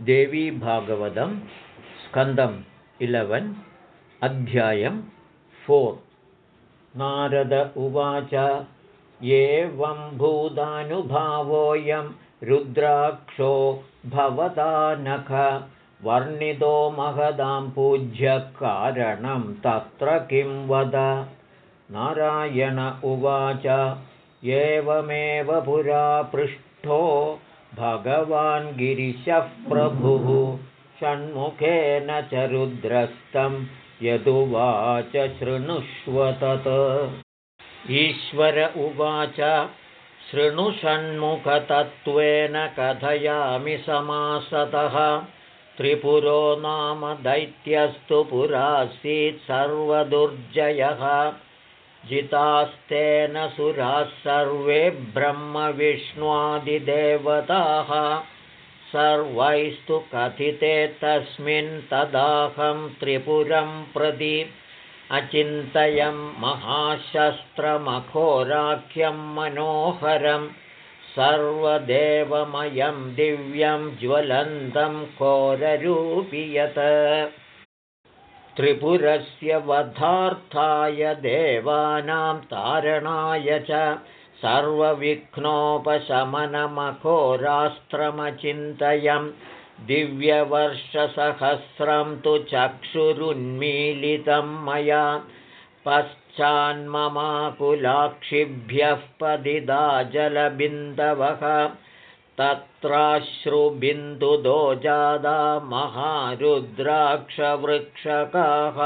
देवीभागवतं स्कन्दम् इलेवन् अध्यायं फोर्। नारद उवाच एवं भूतानुभावोऽयं रुद्राक्षो भवदानख वर्णितो महदां पूज्यकारणं तत्र किं वद? नारायण उवाच एवमेव पुरा पृष्ठो भगवान् गिरिशः प्रभुः षण्मुखेन च रुद्रस्तं यदुवाच शृणुष्व तत्। ईश्वर उवाच शृणुषण्मुखतत्त्वेन कथयामि समासतः। त्रिपुरो नाम दैत्यस्तु पुरासीत् सर्वदुर्जयः जितास्तेन सुराः सर्वे ब्रह्मविष्णवादिदेवताः सर्वैस्तु कथिते तस्मिन् तदाहं त्रिपुरं प्रति अचिन्तयं महाशस्त्रमघोराख्यं मनोहरं। सर्वदेवमयं दिव्यं ज्वलन्तं कोररूपियत् त्रिपुरस्य वधार्थाय देवानां तारणाय च सर्वविघ्नोपशमनमघोरास्त्रमचिन्तयं दिव्यवर्षसहस्रं तु चक्षुरुन्मीलितं मया पश्चान्ममाकुलाक्षिभ्यः पदिदा जलबिन्दवः तत्राश्रुबिन्दुदो जादा महारुद्राक्षवृक्षकाः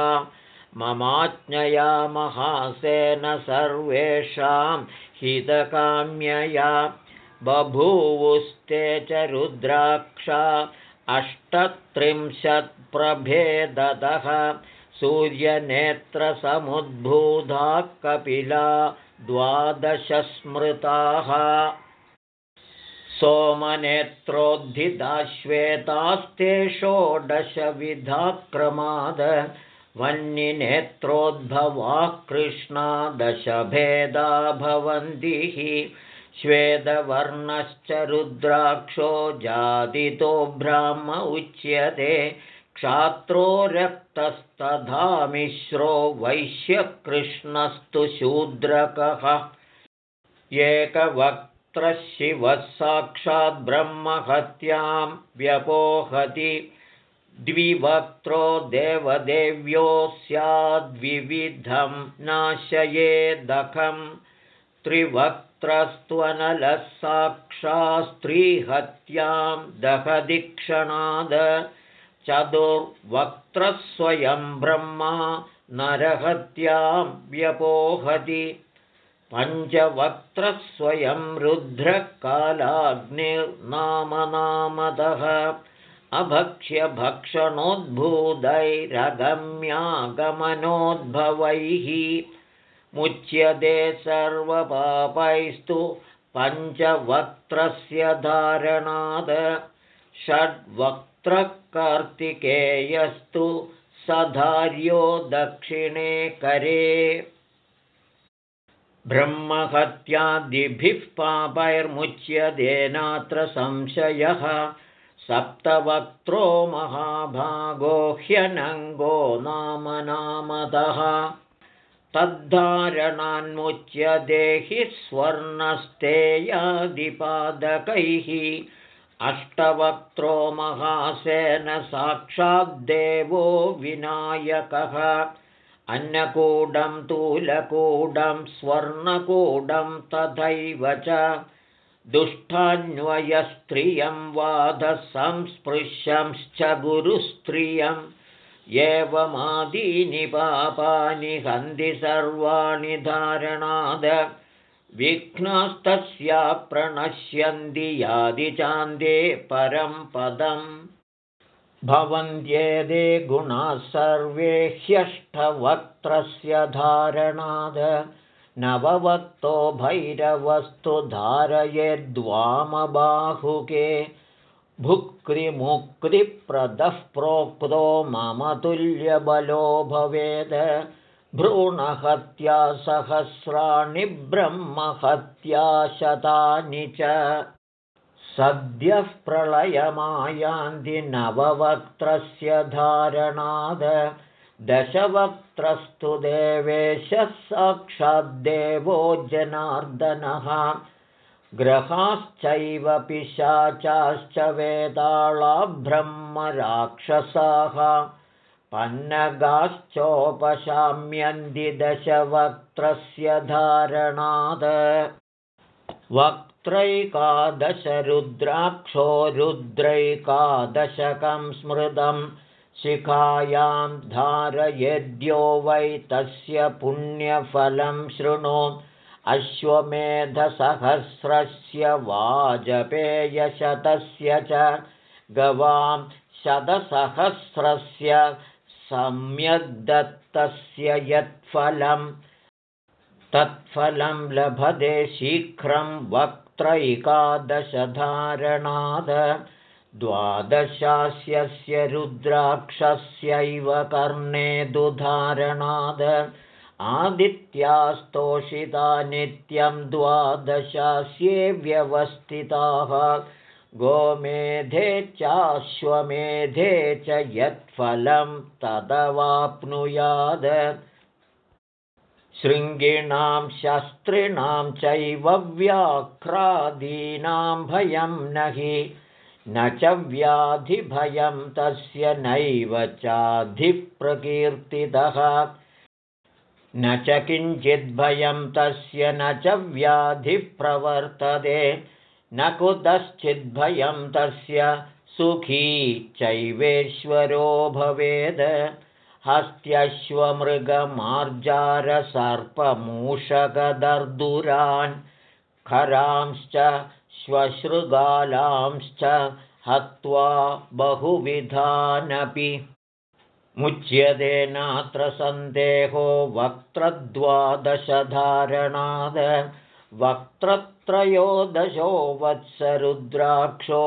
ममाज्ञया महासेन सर्वेषां हितकाम्यया बभूवुस्ते च रुद्राक्षा अष्टत्रिंशत्प्रभेदतः सूर्यनेत्रसमुद्भूधा कपिला द्वादशस्मृताः सोमनेत्रोद्धिताश्वेतास्ते षोडशविधाक्रमाद वह्निनेत्रोद्भवाः कृष्णा दशभेदा भवन्तिः श्वेतवर्णश्च रुद्राक्षो जातितो ब्राह्म उच्यते क्षात्रो रक्तस्तधामिश्रो वैश्यकृष्णस्तु शूद्रकः एकवक्त्रः शिवः साक्षाद्ब्रह्महत्यां व्यपोहति। द्विवक्त्रो देवदेव्यो स्याद्विविधं नाशयेदखं त्रिवक्त्रस्त्वनलः साक्षास्त्रीहत्यां दहदीक्षणाद। चतुर्वक्त्रस्वयं ब्रह्मा नरहत्यां व्यपोहति पञ्चवक्त्रस्वयं रुद्रकालाग्निर्नामनामदः अभक्ष्यभक्षणोद्भूतैरगम्यागमनोद्भवैः मुच्यते सर्वपापैस्तु पञ्चवक्त्रस्य धारणात् षड्वक्त्रः कार्तिकेयस्तु सधार्यो दक्षिणे करे ब्रह्महत्यादिभिः पापैर्मुच्यतेनात्र संशयः। सप्तवक्त्रो महाभागो ह्यनङ्गो नाम नामतः। तद्धारणान्मुच्यते हि स्वर्णस्तेयादिपादकैः। अष्टवक्त्रो महासेन साक्षाद्देवो विनायकः अन्नकूडं तूलकूडं स्वर्णकूडं तथैव च दुष्टान्वयस्त्रियं वादसंस्पृश्यंश्च एवमादीनि पापानि हन्ति सर्वाणि धारणाद। विघ्नास्तस्या प्रणश्यन्ति यादिचान्दे परं पदम् भवन्त्येते गुणाः सर्वे ह्यष्टवक्त्रस्य धारणाद। नववक्तो भैरवस्तु धारयेद्वामबाहुके। भुक्तिमुक्तिप्रदः प्रोक्तो मम तुल्यबलो भवेद। भ्रूणहत्या सहस्राणि ब्रह्महत्या शतानि च सद्यः प्रलयमायान्ति नववक्त्रस्य धारणाद। दशवक्त्रस्तु देवेशः साक्षाद्देवो जनार्दनः। ग्रहाश्चैव पिशाचाश्च वेदाळा ब्रह्मराक्षसाः। पन्नगाश्चोपशाम्यन्दिदशवक्त्रस्य धारणात् वक्त्रैकादशरुद्राक्षो रुद्रैकादशकं स्मृतं शिखायां धारयद्यो वै तस्य पुण्यफलं शृणु अश्वमेधसहस्रस्य वाजपेयशतस्य च गवां शतसहस्रस्य सम्यग्दत्तस्य यत्फलं तत्फलं लभते शीघ्रं वक्त्रैकादशधारणाद द्वादशास्यस्य रुद्राक्षस्यैव कर्णे दुधारणाद। आदित्यास्तोषिता नित्यं द्वादशास्ये व्यवस्थिताः। गोमेधे चाश्वमेधे च यत्फलं तदवाप्नुयाद शृङ्गिणां शस्त्रिणां चैव व्याघ्रादीनां भयं न हि न च व्याधिभयं तस्य नैव चाधिप्रकीर्तितः। न च किञ्चिद्भयं तस्य न च व्याधिः प्रवर्तते न कुतश्चिद्भयं तस्य सुखी चैवेश्वरो भवेद् हस्त्यश्वमृगमार्जारसर्पमूषकदर्दुरान् खरांश्च श्वशृगालांश्च हत्वा बहुविधानपि मुच्यते नात्र सन्देहो वक्त्रद्वादशधारणाद वक्त्रत्रयोदशो वत्सरुद्राक्षो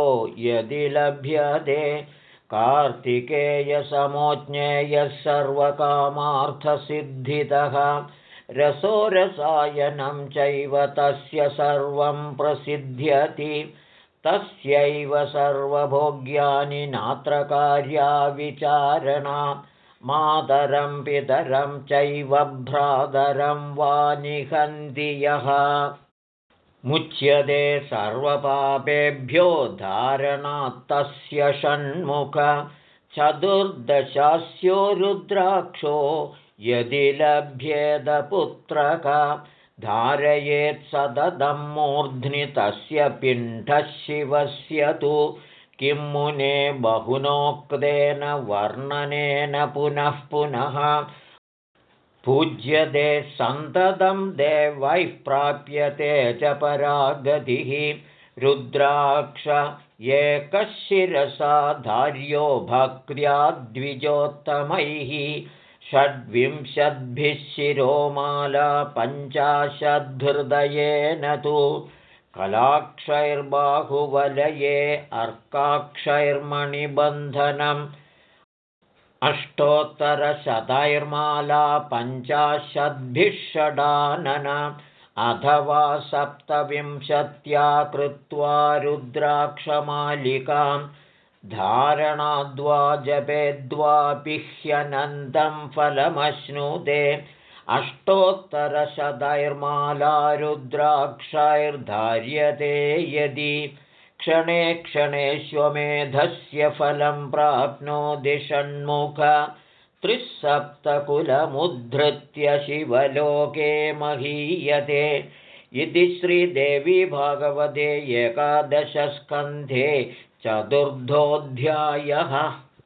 यदि लभ्यते कार्तिकेयसमोज्ञेयः सर्वकामार्थसिद्धितः रसोरसायनं चैव तस्य सर्वं प्रसिद्ध्यति तस्यैव सर्वभोग्यानि नात्र कार्याविचारणा मातरं पितरं चैव भ्रातरं वा निहन्ति यः मुच्यते सर्वपापेभ्यो धारणात्तस्य षण्मुख चतुर्दशास्यो रुद्राक्षो यदि लभ्येदपुत्रक धारयेत् सततं मूर्ध्नि तस्य पिण्ठः शिवस्य तु किं मुने बहुनोक्तेन वर्णनेन पुनः पुनः पूज्यते सन्ततं देवैः प्राप्यते च परागतिः। रुद्राक्ष एकशिरसा धार्यो भक्त्या द्विजोत्तमैः। षड्विंशद्भिः शिरोमाला पञ्चाशद्धृदयेन तु कलाक्षैर्बाहुवलये अर्काक्षैर्मणिबन्धनम् अष्टोत्तरशतैर्माला पञ्चाशद्भिः षडानन अथवा सप्तविंशत्या कृत्वा रुद्राक्षमालिकां धारणाद्वा जपेद्वापि ह्यनन्दं फलमश्नुते। अष्टोत्तरशतैर्माला रुद्राक्षैर्धार्यते यदि क्षणे क्षणेष्वमेधस्य फलं प्राप्नोति षण्मुख। त्रिसप्तकुलमुद्धृत्य शिवलोके महीयते। इति श्रीदेवी भागवते एकादशस्कन्धे चतुर्थोऽध्यायः